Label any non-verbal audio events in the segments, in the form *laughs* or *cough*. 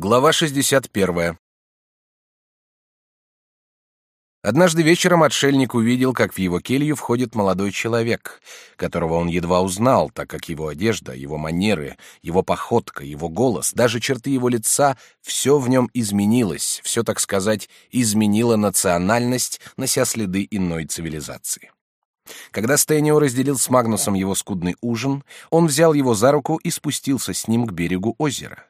Глава 61. Однажды вечером отшельник увидел, как в его келью входит молодой человек, которого он едва узнал, так как его одежда, его манеры, его походка, его голос, даже черты его лица — все в нем изменилось, все, так сказать, изменило национальность, нося следы иной цивилизации. Когда Стэнио разделил с Магнусом его скудный ужин, он взял его за руку и спустился с ним к берегу озера.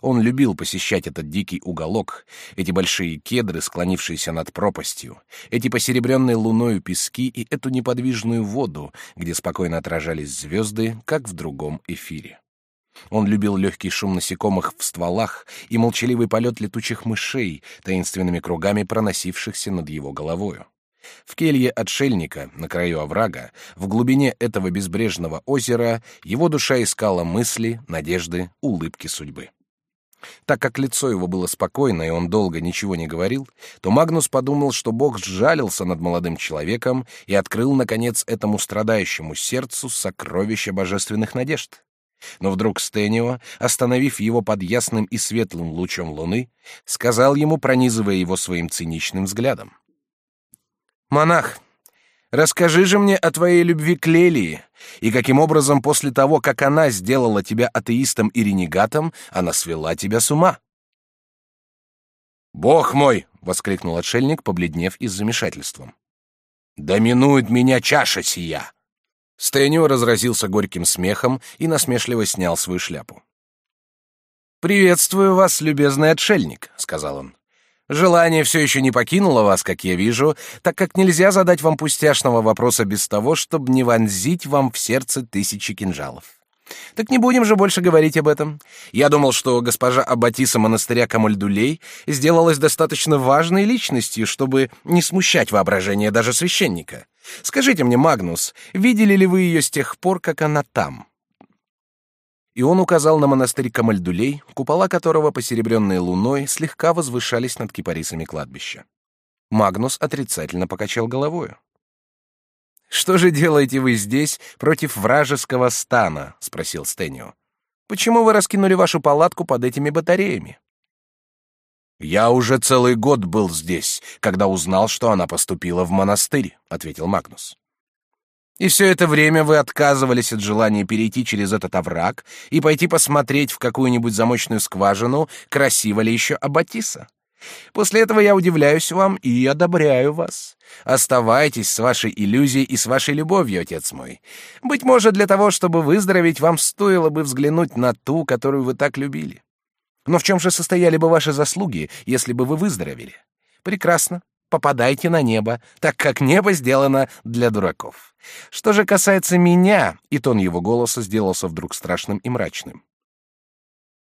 Он любил посещать этот дикий уголок, эти большие кедры, склонившиеся над пропастью, эти посеребренные луною пески и эту неподвижную воду, где спокойно отражались звезды, как в другом эфире. Он любил легкий шум насекомых в стволах и молчаливый полет летучих мышей, таинственными кругами проносившихся над его головою. В келье отшельника, на краю оврага, в глубине этого безбрежного озера, его душа искала мысли, надежды, улыбки судьбы. Так как лицо его было спокойно, и он долго ничего не говорил, то Магнус подумал, что Бог сжалился над молодым человеком и открыл, наконец, этому страдающему сердцу сокровища божественных надежд. Но вдруг Стенио, остановив его под ясным и светлым лучом луны, сказал ему, пронизывая его своим циничным взглядом. «Монах, Расскажи же мне о твоей любви к Лелии, и каким образом после того, как она сделала тебя атеистом и ренегатом, она свела тебя с ума. Бог мой, воскликнул отшельник, побледнев из замешательством. Доминует меня чаша сия. Стэнио разразился горьким смехом и насмешливо снял свою шляпу. «Приветствую вас, любезный отшельник», — сказал он. Желание все еще не покинуло вас, как я вижу, так как нельзя задать вам пустяшного вопроса без того, чтобы не вонзить вам в сердце тысячи кинжалов. Так не будем же больше говорить об этом. Я думал, что госпожа Аббатиса монастыря Камальдулей сделалась достаточно важной личностью, чтобы не смущать воображение даже священника. Скажите мне, Магнус, видели ли вы ее с тех пор, как она там? И он указал на монастырь Камальдулей, купола которого, посеребренные луной, слегка возвышались над кипарисами кладбища. Магнус отрицательно покачал головою. «Что же делаете вы здесь против вражеского стана?» — спросил Стэнио. «Почему вы раскинули вашу палатку под этими батареями?» «Я уже целый год был здесь, когда узнал, что она поступила в монастырь», — ответил Магнус. И все это время вы отказывались от желания перейти через этот овраг и пойти посмотреть в какую-нибудь замочную скважину, красиво ли еще Аббатиса. После этого я удивляюсь вам и одобряю вас. Оставайтесь с вашей иллюзией и с вашей любовью, отец мой. Быть может, для того, чтобы выздороветь, вам стоило бы взглянуть на ту, которую вы так любили. Но в чем же состояли бы ваши заслуги, если бы вы выздоровели? Прекрасно попадайте на небо, так как небо сделано для дураков. Что же касается меня, и тон его голоса сделался вдруг страшным и мрачным,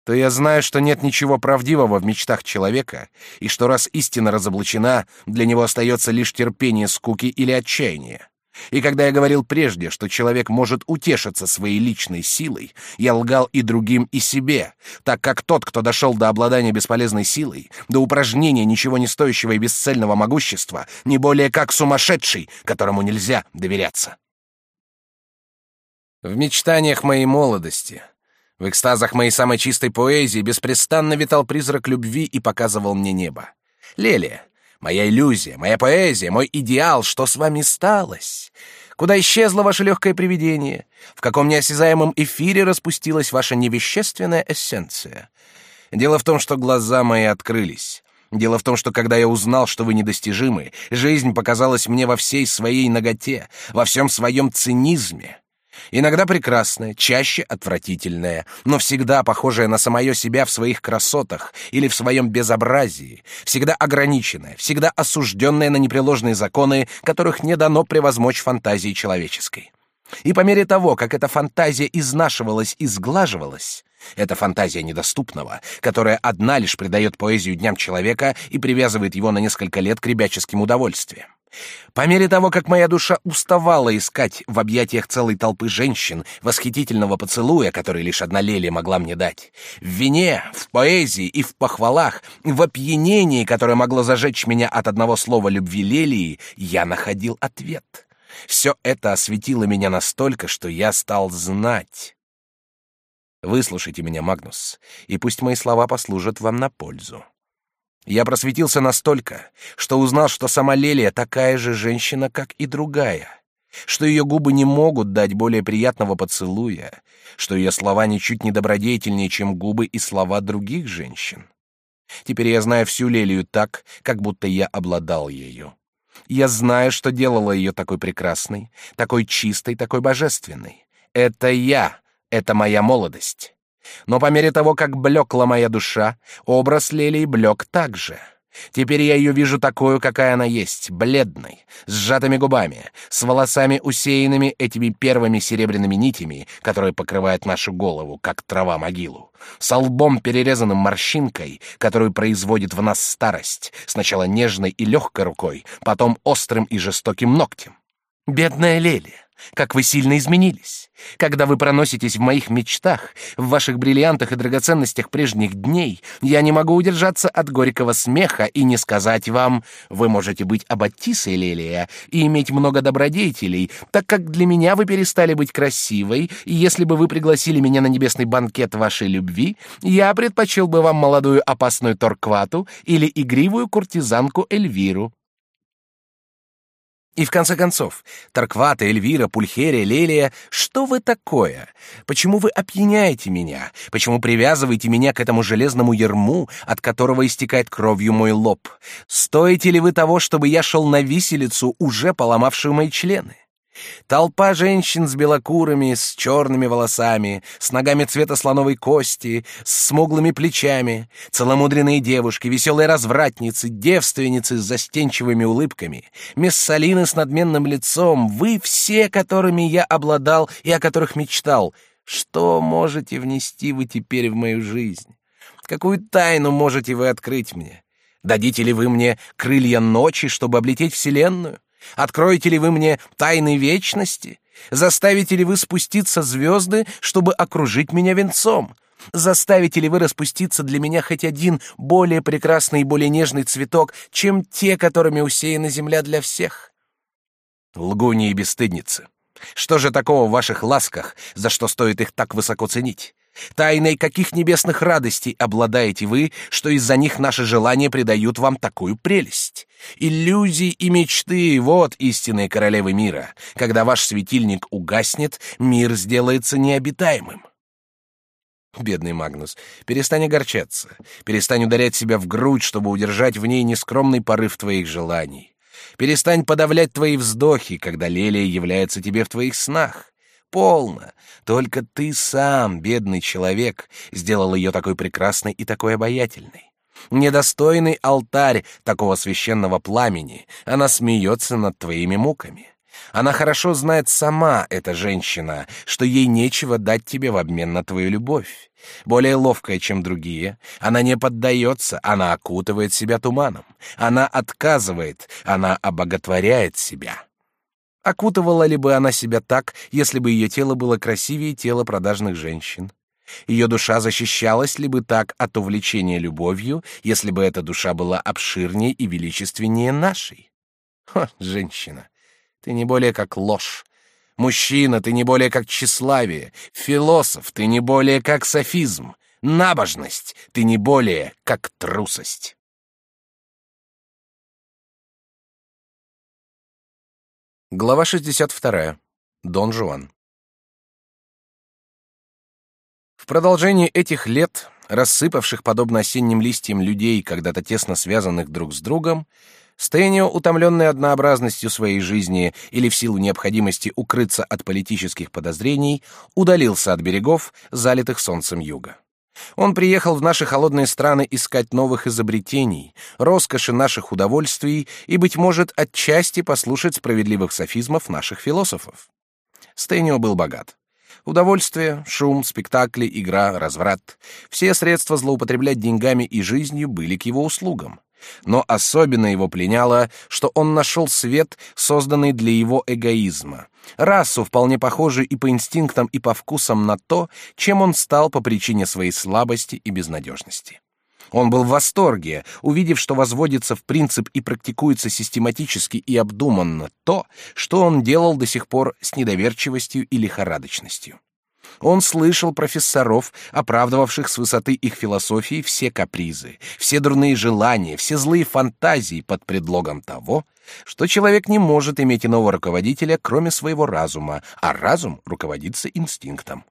то я знаю, что нет ничего правдивого в мечтах человека, и что раз истина разоблачена, для него остается лишь терпение скуки или отчаяния. И когда я говорил прежде, что человек может утешиться своей личной силой, я лгал и другим, и себе, так как тот, кто дошел до обладания бесполезной силой, до упражнения ничего не стоящего и бесцельного могущества, не более как сумасшедший, которому нельзя доверяться. В мечтаниях моей молодости, в экстазах моей самой чистой поэзии беспрестанно витал призрак любви и показывал мне небо. Лелия, Моя иллюзия, моя поэзия, мой идеал, что с вами сталось? Куда исчезло ваше легкое привидение? В каком неосязаемом эфире распустилась ваша невещественная эссенция? Дело в том, что глаза мои открылись. Дело в том, что когда я узнал, что вы недостижимы, жизнь показалась мне во всей своей наготе, во всем своем цинизме. Иногда прекрасная, чаще отвратительная, но всегда похожая на самое себя в своих красотах или в своем безобразии, всегда ограниченная, всегда осужденная на непреложные законы, которых не дано превозмочь фантазии человеческой. И по мере того, как эта фантазия изнашивалась и сглаживалась, эта фантазия недоступного, которая одна лишь придает поэзию дням человека и привязывает его на несколько лет к ребяческим удовольствиям. По мере того, как моя душа уставала искать в объятиях целой толпы женщин восхитительного поцелуя, который лишь одна Лелия могла мне дать, в вине, в поэзии и в похвалах, в опьянении, которое могло зажечь меня от одного слова любви Лелии, я находил ответ. Все это осветило меня настолько, что я стал знать. Выслушайте меня, Магнус, и пусть мои слова послужат вам на пользу. Я просветился настолько, что узнал, что сама Лелия такая же женщина, как и другая, что ее губы не могут дать более приятного поцелуя, что ее слова ничуть не добродетельнее, чем губы и слова других женщин. Теперь я знаю всю Лелию так, как будто я обладал ею. Я знаю, что делало ее такой прекрасной, такой чистой, такой божественной. Это я, это моя молодость. Но по мере того, как блекла моя душа, образ Лелии блек также. Теперь я ее вижу такую, какая она есть, бледной, с сжатыми губами, с волосами усеянными этими первыми серебряными нитями, которые покрывают нашу голову, как трава могилу, с лбом перерезанным морщинкой, которую производит в нас старость, сначала нежной и легкой рукой, потом острым и жестоким ногтем. Бедная Лелия! Как вы сильно изменились. Когда вы проноситесь в моих мечтах, в ваших бриллиантах и драгоценностях прежних дней, я не могу удержаться от горького смеха и не сказать вам, вы можете быть аббатисой Лелия и иметь много добродетелей, так как для меня вы перестали быть красивой, и если бы вы пригласили меня на небесный банкет вашей любви, я предпочел бы вам молодую опасную Торквату или игривую куртизанку Эльвиру. И в конце концов, Тарквата, Эльвира, Пульхерия, Лелия, что вы такое? Почему вы опьяняете меня? Почему привязываете меня к этому железному ерму, от которого истекает кровью мой лоб? Стоите ли вы того, чтобы я шел на виселицу, уже поломавшую мои члены? Толпа женщин с белокурыми, с черными волосами, с ногами цвета слоновой кости, с смуглыми плечами, целомудренные девушки, веселые развратницы, девственницы с застенчивыми улыбками, мессалины с надменным лицом, вы все, которыми я обладал и о которых мечтал. Что можете внести вы теперь в мою жизнь? Какую тайну можете вы открыть мне? Дадите ли вы мне крылья ночи, чтобы облететь вселенную? Откроете ли вы мне тайны вечности? Заставите ли вы спуститься звезды, чтобы окружить меня венцом? Заставите ли вы распуститься для меня хоть один более прекрасный и более нежный цветок, чем те, которыми усеяна земля для всех? Лгуни и бесстыдницы. Что же такого в ваших ласках, за что стоит их так высоко ценить? Тайной каких небесных радостей обладаете вы, что из-за них наши желания придают вам такую прелесть? Иллюзии и мечты — вот истинные королевы мира. Когда ваш светильник угаснет, мир сделается необитаемым. Бедный Магнус, перестань огорчаться, перестань ударять себя в грудь, чтобы удержать в ней нескромный порыв твоих желаний. Перестань подавлять твои вздохи, когда Лелия является тебе в твоих снах. Полно. Только ты сам, бедный человек, сделал ее такой прекрасной и такой обаятельной. Недостойный алтарь такого священного пламени. Она смеется над твоими муками. Она хорошо знает сама, эта женщина, что ей нечего дать тебе в обмен на твою любовь. Более ловкая, чем другие, она не поддается, она окутывает себя туманом. Она отказывает, она обоготворяет себя. Окутывала ли бы она себя так, если бы ее тело было красивее тела продажных женщин? Ее душа защищалась ли бы так от увлечения любовью, если бы эта душа была обширнее и величественнее нашей? О, женщина, ты не более как ложь. Мужчина, ты не более как тщеславие. Философ, ты не более как софизм. Набожность, ты не более как трусость. Глава 62. Дон Жуан. В продолжении этих лет, рассыпавших подобно осенним листьям людей, когда-то тесно связанных друг с другом, Стэнио, утомленный однообразностью своей жизни или в силу необходимости укрыться от политических подозрений, удалился от берегов, залитых солнцем юга. Он приехал в наши холодные страны искать новых изобретений, роскоши наших удовольствий и, быть может, отчасти послушать справедливых софизмов наших философов. Стэнио был богат. Удовольствие, шум, спектакли, игра, разврат — все средства злоупотреблять деньгами и жизнью были к его услугам. Но особенно его пленяло, что он нашел свет, созданный для его эгоизма, расу, вполне похожую и по инстинктам, и по вкусам на то, чем он стал по причине своей слабости и безнадежности. Он был в восторге, увидев, что возводится в принцип и практикуется систематически и обдуманно то, что он делал до сих пор с недоверчивостью и лихорадочностью. Он слышал профессоров, оправдывавших с высоты их философии все капризы, все дурные желания, все злые фантазии под предлогом того, что человек не может иметь иного руководителя, кроме своего разума, а разум руководится инстинктом.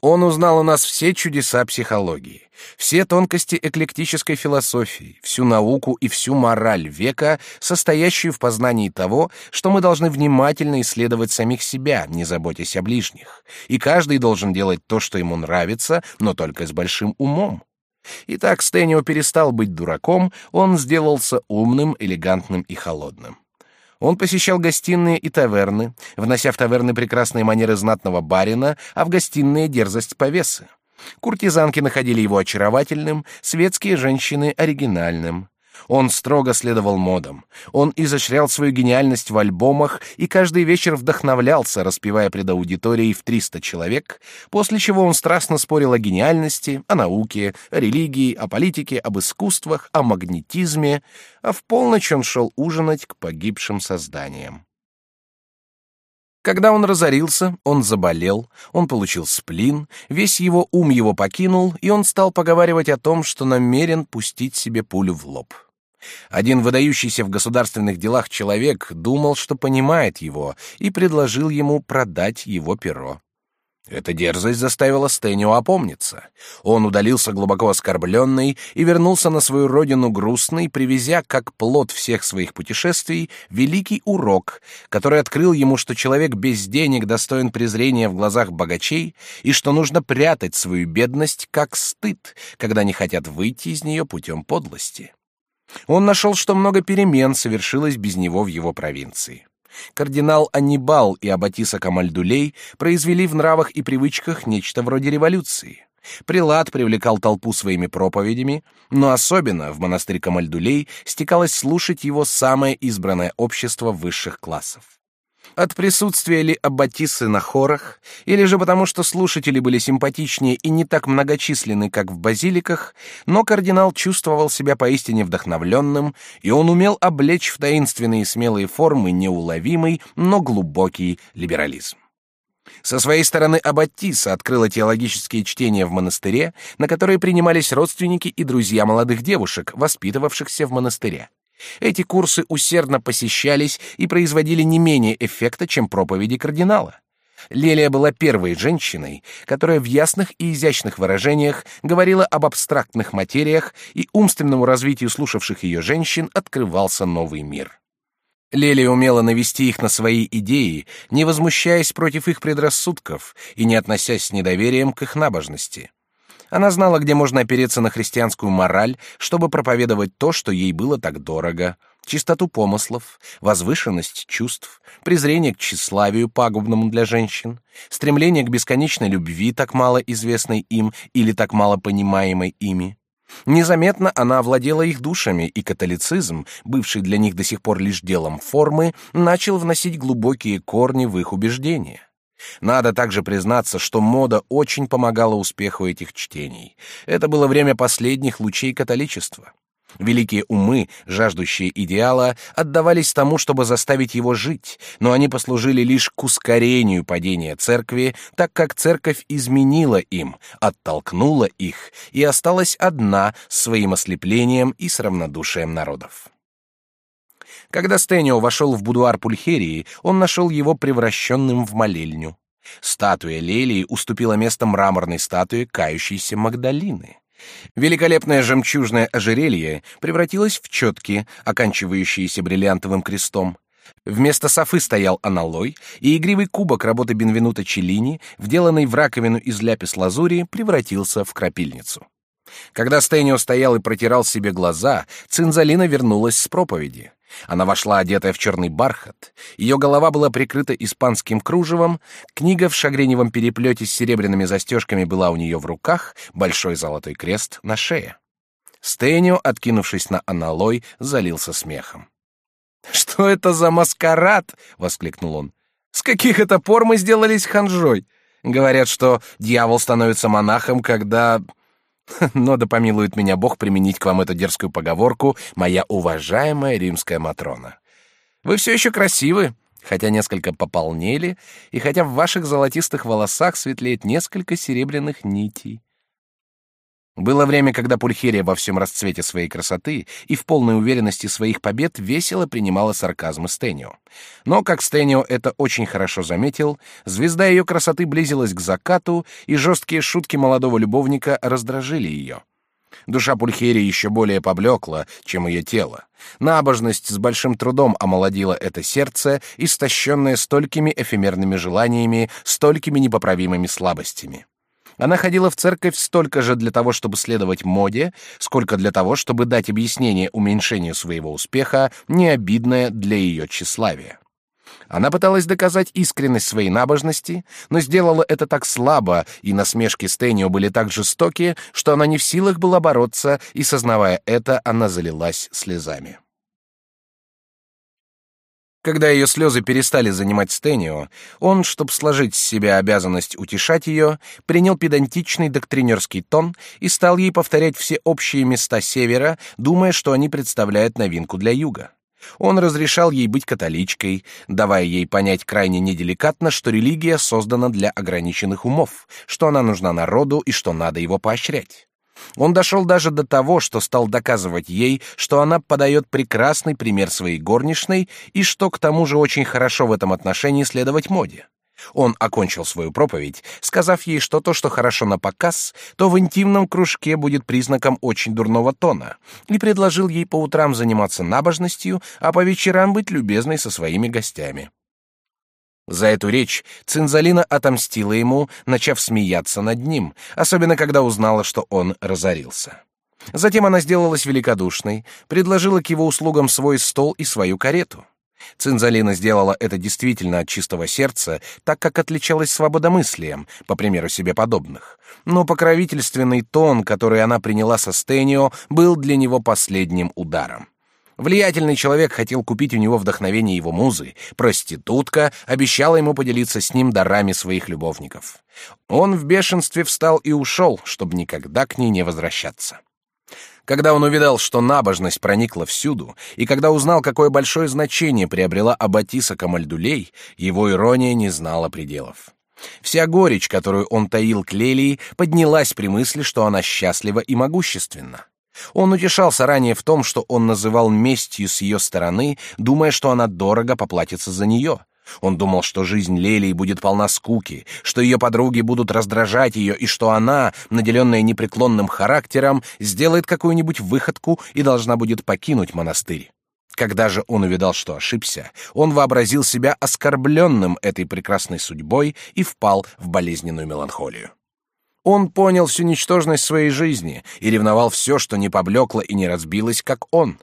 Он узнал у нас все чудеса психологии, все тонкости эклектической философии, всю науку и всю мораль века, состоящую в познании того, что мы должны внимательно исследовать самих себя, не заботясь о ближних, и каждый должен делать то, что ему нравится, но только с большим умом. Итак, Стэнио перестал быть дураком, он сделался умным, элегантным и холодным. Он посещал гостиные и таверны, внося в таверны прекрасные манеры знатного барина, а в гостиные дерзость повесы. Куртизанки находили его очаровательным, светские женщины — оригинальным. Он строго следовал модам. Он изощрял свою гениальность в альбомах и каждый вечер вдохновлялся, распевая пред аудиторией в 300 человек, после чего он страстно спорил о гениальности, о науке, о религии, о политике, об искусствах, о магнетизме, а в полночь он шел ужинать к погибшим созданиям. Когда он разорился, он заболел, он получил сплин, весь его ум его покинул, и он стал поговаривать о том, что намерен пустить себе пулю в лоб. Один выдающийся в государственных делах человек думал, что понимает его, и предложил ему продать его перо. Эта дерзость заставила Стэнио опомниться. Он удалился глубоко оскорбленный и вернулся на свою родину грустный, привезя, как плод всех своих путешествий, великий урок, который открыл ему, что человек без денег достоин презрения в глазах богачей и что нужно прятать свою бедность как стыд, когда не хотят выйти из нее путем подлости. Он нашел, что много перемен совершилось без него в его провинции. Кардинал Аннибал и Аббатиса Камальдулей произвели в нравах и привычках нечто вроде революции. Прилад привлекал толпу своими проповедями, но особенно в монастырь Камальдулей стекалось слушать его самое избранное общество высших классов. От присутствия ли аббатисы на хорах, или же потому, что слушатели были симпатичнее и не так многочисленны, как в базиликах, но кардинал чувствовал себя поистине вдохновленным, и он умел облечь в таинственные смелые формы неуловимый, но глубокий либерализм. Со своей стороны Аббатиса открыла теологические чтения в монастыре, на которые принимались родственники и друзья молодых девушек, воспитывавшихся в монастыре. Эти курсы усердно посещались и производили не менее эффекта, чем проповеди кардинала. Лелия была первой женщиной, которая в ясных и изящных выражениях говорила об абстрактных материях, и умственному развитию слушавших ее женщин открывался новый мир. Лелия умела навести их на свои идеи, не возмущаясь против их предрассудков и не относясь с недоверием к их набожности. Она знала, где можно опереться на христианскую мораль, чтобы проповедовать то, что ей было так дорого, чистоту помыслов, возвышенность чувств, презрение к тщеславию, пагубному для женщин, стремление к бесконечной любви, так мало известной им или так мало понимаемой ими. Незаметно она овладела их душами, и католицизм, бывший для них до сих пор лишь делом формы, начал вносить глубокие корни в их убеждения. Надо также признаться, что мода очень помогала успеху этих чтений. Это было время последних лучей католичества. Великие умы, жаждущие идеала, отдавались тому, чтобы заставить его жить, но они послужили лишь к ускорению падения церкви, так как церковь изменила им, оттолкнула их и осталась одна с своим ослеплением и с равнодушием народов. Когда Стэнио вошел в будуар Пульхерии, он нашел его превращенным в молельню. Статуя Лелии уступила место мраморной статуе кающейся Магдалины. Великолепное жемчужное ожерелье превратилось в четки, оканчивающиеся бриллиантовым крестом. Вместо софы стоял аналой, и игривый кубок работы Бенвенута Челлини, вделанный в раковину из ляпис-лазури, превратился в крапильницу. Когда Стэнио стоял и протирал себе глаза, Цинзалина вернулась с проповеди. Она вошла одетая в черный бархат, ее голова была прикрыта испанским кружевом, книга в шагреневом переплете с серебряными застежками была у нее в руках, большой золотой крест на шее. Стэнио, откинувшись на аналой, залился смехом. «Что это за маскарад?» — воскликнул он. «С каких это пор мы сделались ханжой? Говорят, что дьявол становится монахом, когда *laughs* Но да помилует меня Бог применить к вам эту дерзкую поговорку, моя уважаемая римская матрона. Вы все еще красивы, хотя несколько пополнели, и хотя в ваших золотистых волосах светлеет несколько серебряных нитей. Было время, когда Пульхерия во всем расцвете своей красоты и в полной уверенности своих побед весело принимала сарказмы Стэнио. Но, как Стэнио это очень хорошо заметил, звезда ее красоты близилась к закату, и жесткие шутки молодого любовника раздражили ее. Душа Пульхерии еще более поблекла, чем ее тело. Набожность с большим трудом омолодила это сердце, истощенное столькими эфемерными желаниями, столькими непоправимыми слабостями. Она ходила в церковь столько же для того, чтобы следовать моде, сколько для того, чтобы дать объяснение уменьшению своего успеха, не обидное для ее тщеславия. Она пыталась доказать искренность своей набожности, но сделала это так слабо, и насмешки Стэнио были так жестоки, что она не в силах была бороться, и, сознавая это, она залилась слезами. Когда ее слезы перестали занимать Стэнио, он, чтобы сложить с себя обязанность утешать ее, принял педантичный доктринерский тон и стал ей повторять все общие места Севера, думая, что они представляют новинку для Юга. Он разрешал ей быть католичкой, давая ей понять крайне неделикатно, что религия создана для ограниченных умов, что она нужна народу и что надо его поощрять. Он дошел даже до того, что стал доказывать ей, что она подает прекрасный пример своей горничной и что к тому же очень хорошо в этом отношении следовать моде. Он окончил свою проповедь, сказав ей, что то, что хорошо на показ, то в интимном кружке будет признаком очень дурного тона, и предложил ей по утрам заниматься набожностью, а по вечерам быть любезной со своими гостями. За эту речь Цинзалина отомстила ему, начав смеяться над ним, особенно когда узнала, что он разорился. Затем она сделалась великодушной, предложила к его услугам свой стол и свою карету. Цинзалина сделала это действительно от чистого сердца, так как отличалась свободомыслием, по примеру себе подобных. Но покровительственный тон, который она приняла со Стенио, был для него последним ударом. Влиятельный человек хотел купить у него вдохновение его музы. Проститутка обещала ему поделиться с ним дарами своих любовников. Он в бешенстве встал и ушел, чтобы никогда к ней не возвращаться. Когда он увидал, что набожность проникла всюду, и когда узнал, какое большое значение приобрела Аббатиса Камальдулей, его ирония не знала пределов. Вся горечь, которую он таил к Лелии, поднялась при мысли, что она счастлива и могущественна. Он утешался ранее в том, что он называл местью с ее стороны, думая, что она дорого поплатится за нее. Он думал, что жизнь Лелии будет полна скуки, что ее подруги будут раздражать ее, и что она, наделенная непреклонным характером, сделает какую-нибудь выходку и должна будет покинуть монастырь. Когда же он увидал, что ошибся, он вообразил себя оскорбленным этой прекрасной судьбой и впал в болезненную меланхолию. Он понял всю ничтожность своей жизни и ревновал все, что не поблекло и не разбилось, как он.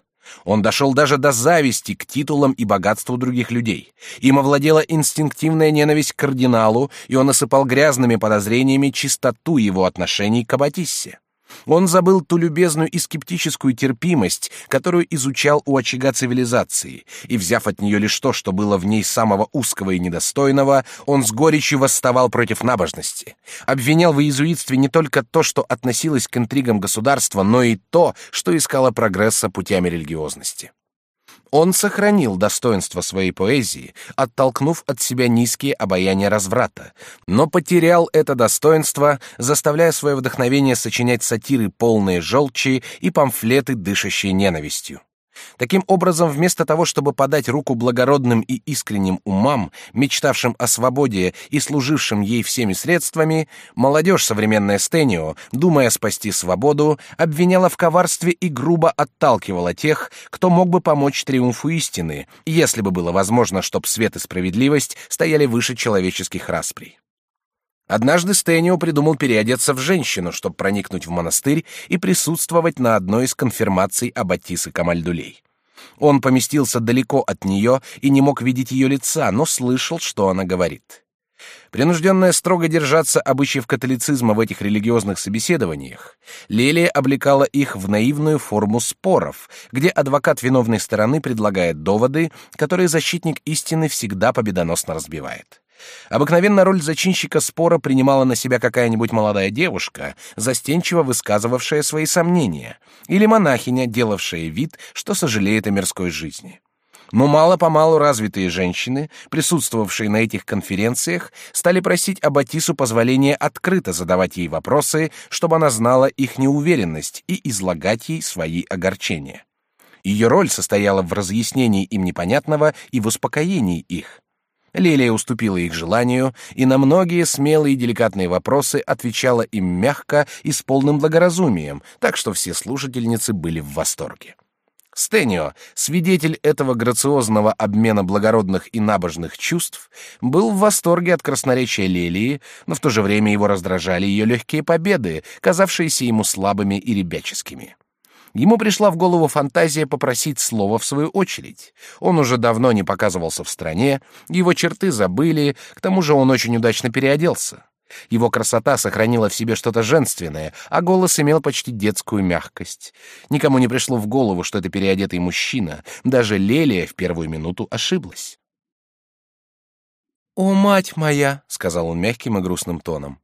Он дошел даже до зависти к титулам и богатству других людей. Им овладела инстинктивная ненависть к кардиналу, и он осыпал грязными подозрениями чистоту его отношений к Аббатиссе. Он забыл ту любезную и скептическую терпимость, которую изучал у очага цивилизации, и, взяв от нее лишь то, что было в ней самого узкого и недостойного, он с горечью восставал против набожности, обвинял в иезуитстве не только то, что относилось к интригам государства, но и то, что искало прогресса путями религиозности. Он сохранил достоинство своей поэзии, оттолкнув от себя низкие обаяния разврата, но потерял это достоинство, заставляя свое вдохновение сочинять сатиры полные желчи и памфлеты, дышащие ненавистью. Таким образом, вместо того, чтобы подать руку благородным и искренним умам, мечтавшим о свободе и служившим ей всеми средствами, молодежь современная Стенио, думая спасти свободу, обвиняла в коварстве и грубо отталкивала тех, кто мог бы помочь триумфу истины, если бы было возможно, чтоб свет и справедливость стояли выше человеческих расприй. Однажды Стэнио придумал переодеться в женщину, чтобы проникнуть в монастырь и присутствовать на одной из конфирмаций Аббатисы Камальдулей. Он поместился далеко от нее и не мог видеть ее лица, но слышал, что она говорит. Принужденная строго держаться обычаев католицизма в этих религиозных собеседованиях, Лелия облекала их в наивную форму споров, где адвокат виновной стороны предлагает доводы, которые защитник истины всегда победоносно разбивает. Обыкновенно роль зачинщика спора принимала на себя какая-нибудь молодая девушка, застенчиво высказывавшая свои сомнения, или монахиня, делавшая вид, что сожалеет о мирской жизни. Но мало-помалу развитые женщины, присутствовавшие на этих конференциях, стали просить Аббатису позволения открыто задавать ей вопросы, чтобы она знала их неуверенность и излагать ей свои огорчения. Ее роль состояла в разъяснении им непонятного и в успокоении их. Лилия уступила их желанию и на многие смелые и деликатные вопросы отвечала им мягко и с полным благоразумием, так что все слушательницы были в восторге. Стенио, свидетель этого грациозного обмена благородных и набожных чувств, был в восторге от красноречия Лелии, но в то же время его раздражали ее легкие победы, казавшиеся ему слабыми и ребяческими. Ему пришла в голову фантазия попросить слова в свою очередь. Он уже давно не показывался в стране, его черты забыли, к тому же он очень удачно переоделся. Его красота сохранила в себе что-то женственное, а голос имел почти детскую мягкость. Никому не пришло в голову, что это переодетый мужчина. Даже Лелия в первую минуту ошиблась. «О, мать моя!» — сказал он мягким и грустным тоном.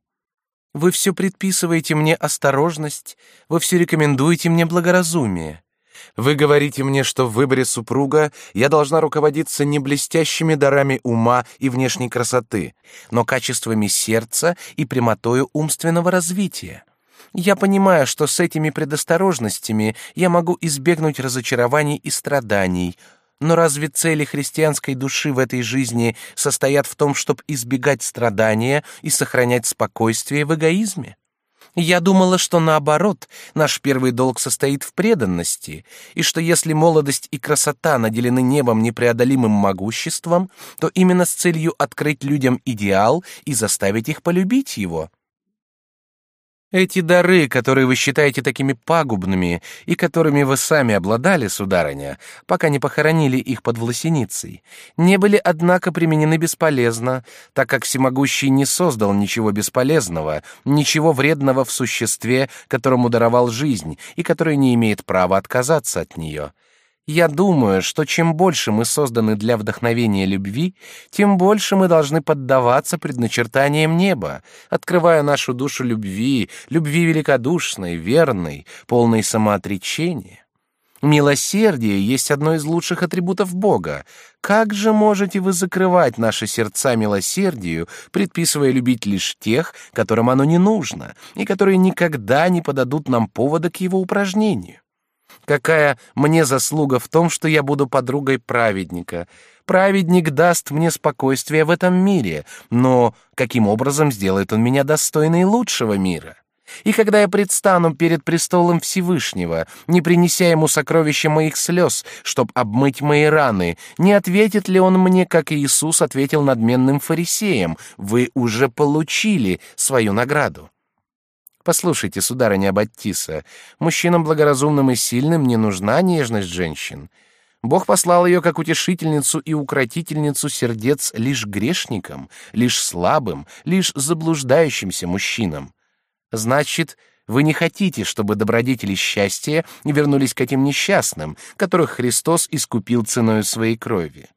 «Вы все предписываете мне осторожность, вы все рекомендуете мне благоразумие. Вы говорите мне, что в выборе супруга я должна руководиться не блестящими дарами ума и внешней красоты, но качествами сердца и прямотою умственного развития. Я понимаю, что с этими предосторожностями я могу избегнуть разочарований и страданий, но разве цели христианской души в этой жизни состоят в том, чтобы избегать страдания и сохранять спокойствие в эгоизме? Я думала, что наоборот, наш первый долг состоит в преданности, и что если молодость и красота наделены небом непреодолимым могуществом, то именно с целью открыть людям идеал и заставить их полюбить его. Эти дары, которые вы считаете такими пагубными и которыми вы сами обладали, сударыня, пока не похоронили их под власеницей, не были, однако, применены бесполезно, так как всемогущий не создал ничего бесполезного, ничего вредного в существе, которому даровал жизнь и который не имеет права отказаться от нее. Я думаю, что чем больше мы созданы для вдохновения любви, тем больше мы должны поддаваться предначертаниям неба, открывая нашу душу любви, любви великодушной, верной, полной самоотречения. Милосердие есть одно из лучших атрибутов Бога. Как же можете вы закрывать наши сердца милосердию, предписывая любить лишь тех, которым оно не нужно, и которые никогда не подадут нам повода к его упражнению? Какая мне заслуга в том, что я буду подругой праведника? Праведник даст мне спокойствие в этом мире, но каким образом сделает он меня достойной лучшего мира? И когда я предстану перед престолом Всевышнего, не принеся ему сокровища моих слез, чтоб обмыть мои раны, не ответит ли он мне, как Иисус ответил надменным фарисеям: "Вы уже получили свою награду"? Послушайте, сударыня Баттиса, мужчинам благоразумным и сильным не нужна нежность женщин. Бог послал ее как утешительницу и укротительницу сердец лишь грешникам, лишь слабым, лишь заблуждающимся мужчинам. Значит, вы не хотите, чтобы добродетели счастья вернулись к этим несчастным, которых Христос искупил ценой своей крови.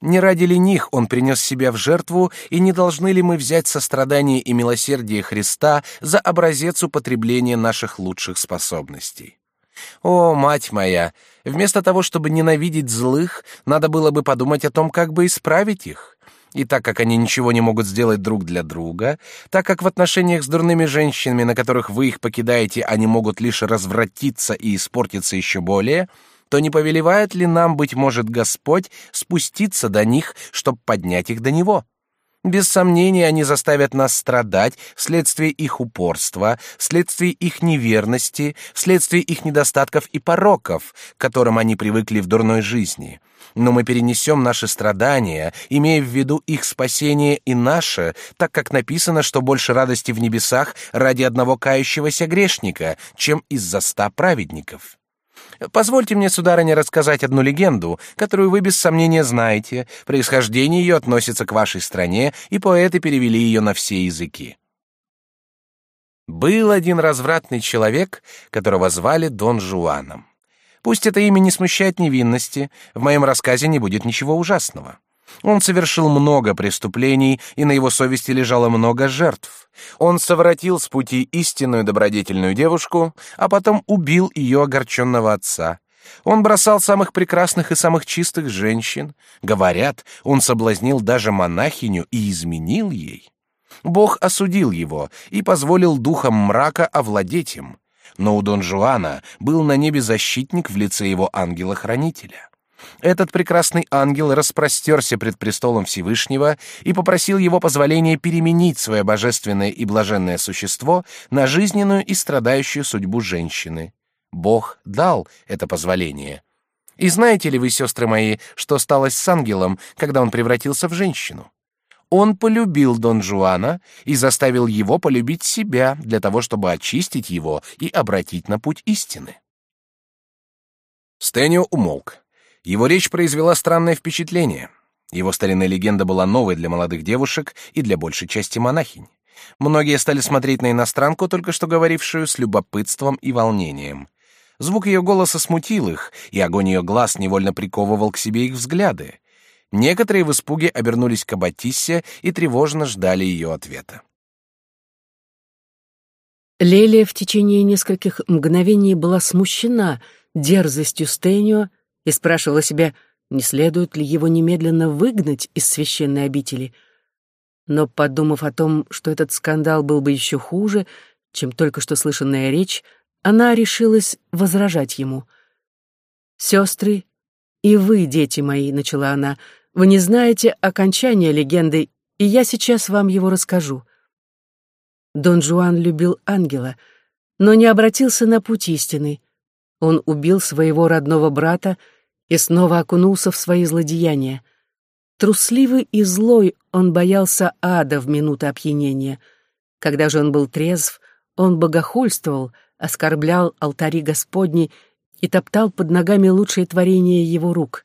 Не ради ли них он принес себя в жертву, и не должны ли мы взять сострадание и милосердие Христа за образец употребления наших лучших способностей? О, мать моя, вместо того, чтобы ненавидеть злых, надо было бы подумать о том, как бы исправить их. И так как они ничего не могут сделать друг для друга, так как в отношениях с дурными женщинами, на которых вы их покидаете, они могут лишь развратиться и испортиться еще более — то не повелевает ли нам, быть может, Господь спуститься до них, чтобы поднять их до Него? Без сомнения, они заставят нас страдать вследствие их упорства, вследствие их неверности, вследствие их недостатков и пороков, к которым они привыкли в дурной жизни. Но мы перенесем наши страдания, имея в виду их спасение и наше, так как написано, что больше радости в небесах ради одного кающегося грешника, чем из-за ста праведников. Позвольте мне, сударыня, рассказать одну легенду, которую вы без сомнения знаете. Происхождение ее относится к вашей стране, и поэты перевели ее на все языки. Был один развратный человек, которого звали Дон Жуаном. Пусть это имя не смущает невинности, в моем рассказе не будет ничего ужасного. Он совершил много преступлений, и на его совести лежало много жертв. Он совратил с пути истинную добродетельную девушку, а потом убил ее огорченного отца. Он бросал самых прекрасных и самых чистых женщин. Говорят, он соблазнил даже монахиню и изменил ей. Бог осудил его и позволил духам мрака овладеть им. Но у Дон Жуана был на небе защитник в лице его ангела-хранителя. Этот прекрасный ангел распростерся пред престолом Всевышнего и попросил его позволения переменить свое божественное и блаженное существо на жизненную и страдающую судьбу женщины. Бог дал это позволение. И знаете ли вы, сестры мои, что стало с ангелом, когда он превратился в женщину? Он полюбил Дон Жуана и заставил его полюбить себя для того, чтобы очистить его и обратить на путь истины. Стэнио умолк. Его речь произвела странное впечатление. Его старинная легенда была новой для молодых девушек и для большей части монахинь. Многие стали смотреть на иностранку, только что говорившую, с любопытством и волнением. Звук ее голоса смутил их, и огонь ее глаз невольно приковывал к себе их взгляды. Некоторые в испуге обернулись к Аббатиссе и тревожно ждали ее ответа. Лелия в течение нескольких мгновений была смущена дерзостью Стэнио и спрашивала себя, не следует ли его немедленно выгнать из священной обители. Но, подумав о том, что этот скандал был бы еще хуже, чем только что слышанная речь, она решилась возражать ему. «Сестры, и вы, дети мои», — начала она, — «вы не знаете окончания легенды, и я сейчас вам его расскажу». Дон Жуан любил ангела, но не обратился на путь истины. Он убил своего родного брата и снова окунулся в свои злодеяния. Трусливый и злой он боялся ада в минуты опьянения. Когда же он был трезв, он богохульствовал, оскорблял алтари Господни и топтал под ногами лучшее творение его рук.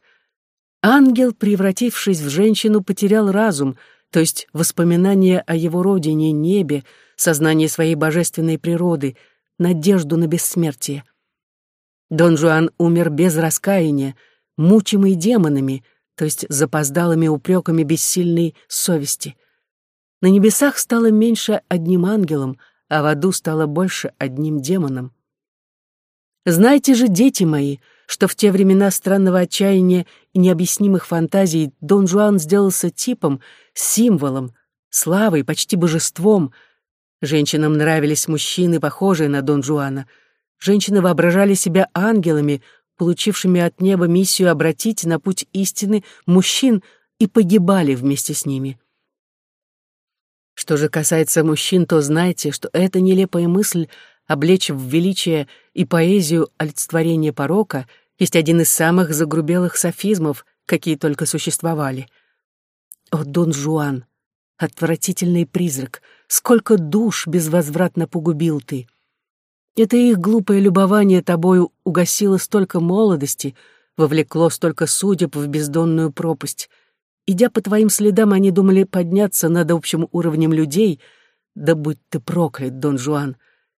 Ангел, превратившись в женщину, потерял разум, то есть воспоминания о его родине, небе, сознание своей божественной природы, надежду на бессмертие. Дон Жуан умер без раскаяния, мучимый демонами, то есть запоздалыми упреками бессильной совести. На небесах стало меньше одним ангелом, а в аду стало больше одним демоном. Знайте же, дети мои, что в те времена странного отчаяния и необъяснимых фантазий Дон Жуан сделался типом, символом, славой, почти божеством. Женщинам нравились мужчины, похожие на Дон Жуана. Женщины воображали себя ангелами, получившими от неба миссию обратить на путь истины мужчин и погибали вместе с ними. Что же касается мужчин, то знайте, что эта нелепая мысль облечь в величие и поэзию олицетворения порока есть один из самых загрубелых софизмов, какие только существовали. О, Дон Жуан, отвратительный призрак, сколько душ безвозвратно погубил ты! Это их глупое любование тобою угасило столько молодости, вовлекло столько судеб в бездонную пропасть. Идя по твоим следам, они думали подняться над общим уровнем людей. Да будь ты проклят, Дон Жуан.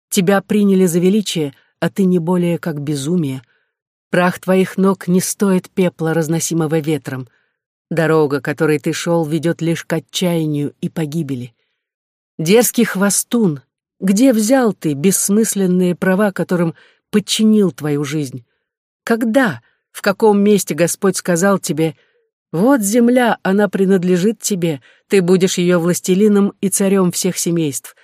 Тебя приняли за величие, а ты не более как безумие. Прах твоих ног не стоит пепла, разносимого ветром. Дорога, которой ты шел, ведет лишь к отчаянию и погибели. Дерзкий хвостун, где взял ты бессмысленные права, которым подчинил твою жизнь? Когда, в каком месте Господь сказал тебе — вот земля, она принадлежит тебе, ты будешь ее властелином и царем всех семейств.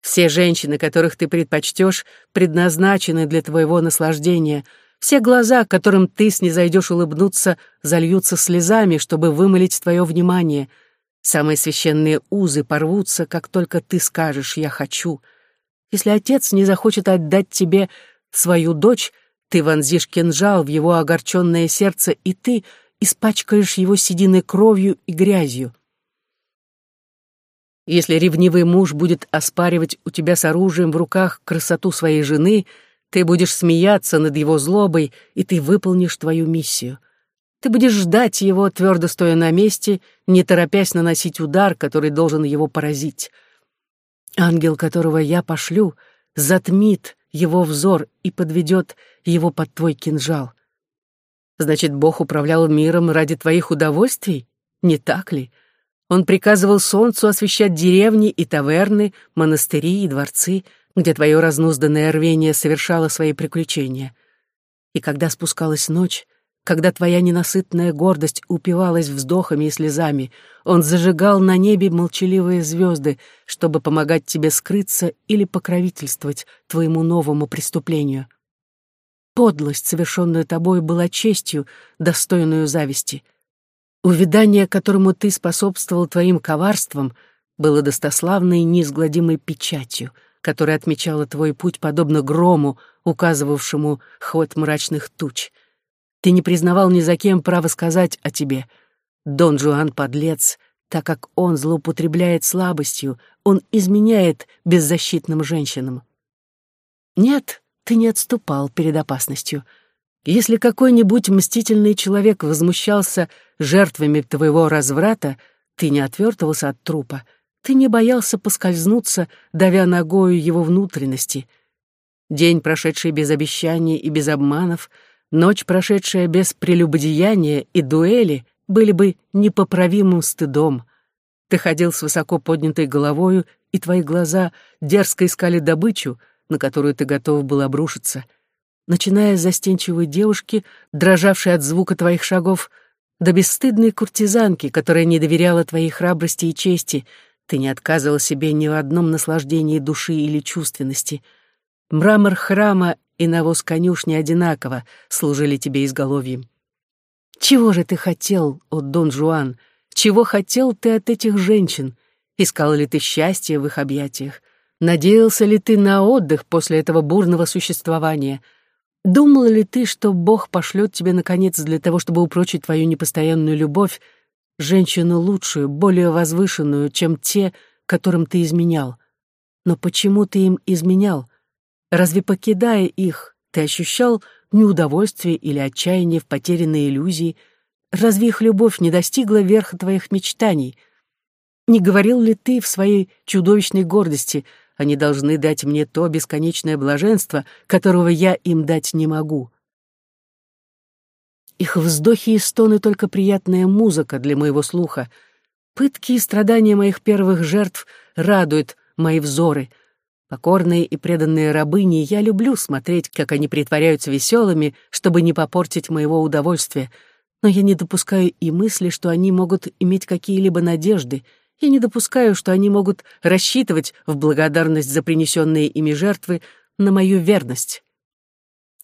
Все женщины, которых ты предпочтешь, предназначены для твоего наслаждения. Все глаза, которым ты снизойдешь улыбнуться, зальются слезами, чтобы вымолить твое внимание. Самые священные узы порвутся, как только ты скажешь «я хочу». Если отец не захочет отдать тебе свою дочь, ты вонзишь кинжал в его огорченное сердце, и ты — испачкаешь его сединой кровью и грязью. Если ревнивый муж будет оспаривать у тебя с оружием в руках красоту своей жены, ты будешь смеяться над его злобой, и ты выполнишь твою миссию. Ты будешь ждать его, твердо стоя на месте, не торопясь наносить удар, который должен его поразить. Ангел, которого я пошлю, затмит его взор и подведет его под твой кинжал. Значит, Бог управлял миром ради твоих удовольствий? Не так ли? Он приказывал солнцу освещать деревни и таверны, монастыри и дворцы, где твое разнузданное рвение совершало свои приключения. И когда спускалась ночь, когда твоя ненасытная гордость упивалась вздохами и слезами, он зажигал на небе молчаливые звезды, чтобы помогать тебе скрыться или покровительствовать твоему новому преступлению. Подлость, совершенная тобой, была честью, достойную зависти. Увидание, которому ты способствовал твоим коварством, было достославной неизгладимой печатью, которая отмечала твой путь подобно грому, указывавшему ход мрачных туч — ты не признавал ни за кем право сказать о тебе. Дон Жуан — подлец, так как он злоупотребляет слабостью, он изменяет беззащитным женщинам. Нет, ты не отступал перед опасностью. Если какой-нибудь мстительный человек возмущался жертвами твоего разврата, ты не отвертывался от трупа, ты не боялся поскользнуться, давя ногою его внутренности. День, прошедший без обещаний и без обманов — Ночь, прошедшая без прелюбодеяния и дуэли, были бы непоправимым стыдом. Ты ходил с высоко поднятой головою, и твои глаза дерзко искали добычу, на которую ты готов был обрушиться. Начиная с застенчивой девушки, дрожавшей от звука твоих шагов, до бесстыдной куртизанки, которая не доверяла твоей храбрости и чести, ты не отказывал себе ни в одном наслаждении души или чувственности. Мрамор храма и навоз конюшни одинаково служили тебе изголовьем. Чего же ты хотел, о Дон Жуан? Чего хотел ты от этих женщин? Искал ли ты счастья в их объятиях? Надеялся ли ты на отдых после этого бурного существования? Думал ли ты, что Бог пошлет тебе, наконец, для того, чтобы упрочить твою непостоянную любовь, женщину лучшую, более возвышенную, чем те, которым ты изменял? Но почему ты им изменял? Разве покидая их, ты ощущал неудовольствие или отчаяние в потерянной иллюзии? Разве их любовь не достигла верха твоих мечтаний? Не говорил ли ты в своей чудовищной гордости, они должны дать мне то бесконечное блаженство, которого я им дать не могу? Их вздохи и стоны — только приятная музыка для моего слуха. Пытки и страдания моих первых жертв радуют мои взоры — Покорные и преданные рабыни, я люблю смотреть, как они притворяются веселыми, чтобы не попортить моего удовольствия, но я не допускаю и мысли, что они могут иметь какие-либо надежды, я не допускаю, что они могут рассчитывать в благодарность за принесенные ими жертвы на мою верность.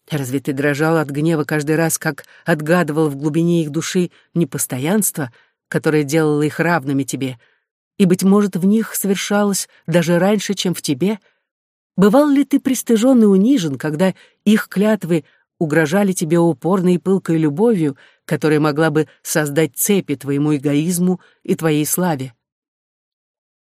Разве ты дрожал от гнева каждый раз, как отгадывал в глубине их души непостоянство, которое делало их равными тебе, и, быть может, в них совершалось даже раньше, чем в тебе — Бывал ли ты пристыжен и унижен, когда их клятвы угрожали тебе упорной и пылкой любовью, которая могла бы создать цепи твоему эгоизму и твоей славе?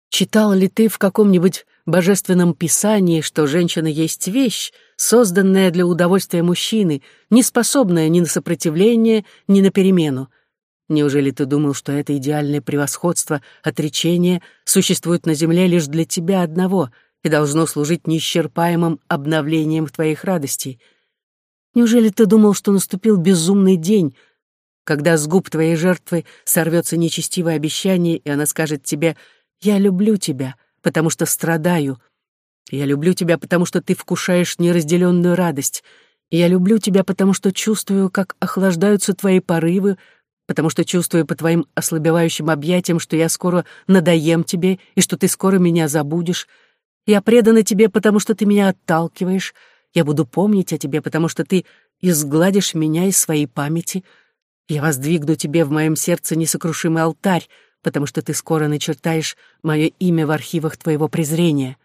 Читал ли ты в каком-нибудь божественном писании, что женщина есть вещь, созданная для удовольствия мужчины, не способная ни на сопротивление, ни на перемену? Неужели ты думал, что это идеальное превосходство, отречение существует на земле лишь для тебя одного — и должно служить неисчерпаемым обновлением твоих радостей. Неужели ты думал, что наступил безумный день, когда с губ твоей жертвы сорвется нечестивое обещание, и она скажет тебе «Я люблю тебя, потому что страдаю», «Я люблю тебя, потому что ты вкушаешь неразделенную радость», «Я люблю тебя, потому что чувствую, как охлаждаются твои порывы», потому что чувствую по твоим ослабевающим объятиям, что я скоро надоем тебе и что ты скоро меня забудешь, я предана тебе, потому что ты меня отталкиваешь. Я буду помнить о тебе, потому что ты изгладишь меня из своей памяти. Я воздвигну тебе в моем сердце несокрушимый алтарь, потому что ты скоро начертаешь мое имя в архивах твоего презрения.